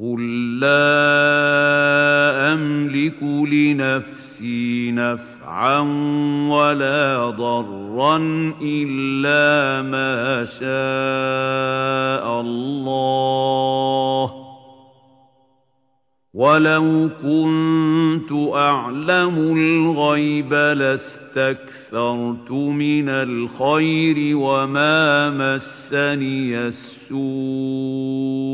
قُل لَّا أَمْلِكُ لِنَفْسِي نَفْعًا وَلَا ضَرًّا إِلَّا مَا شَاءَ اللَّهُ ۗ وَلَوْ كُنتُ أَعْلَمُ الْغَيْبَ لَاسْتَكْثَرْتُ مِنَ الْخَيْرِ وَمَا مَسَّنِيَ السُّوءُ ۚ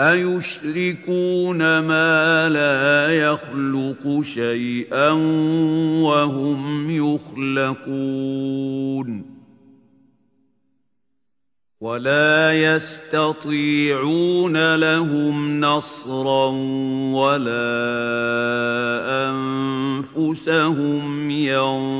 أَيُشْرِكُونَ مَا لَا يَخْلُقُ شَيْئًا وَهُمْ يُخْلَقُونَ وَلَا يَسْتَطِيعُونَ لَهُمْ نَصْرًا وَلَا أَنفُسَهُمْ يَنصُرُونَ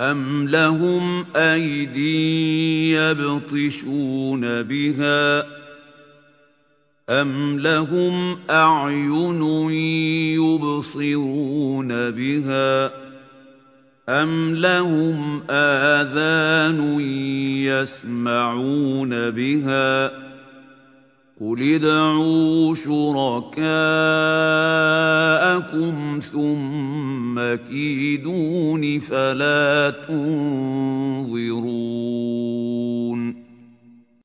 أَمْ لَهُمْ أَيْدٍ يَبْطِشُونَ بِهَا ۖ أَمْ لَهُمْ أَعْيُنٌ يُبْصِرُونَ بِهَا ۖ أَمْ لَهُمْ آذَانٌ يَسْمَعُونَ بِهَا ۗ قُلِ ادْعُوا شُرَكَاءَكُمْ ثُمَّ كِيدُونِ فَلَا تُنظِرُونِ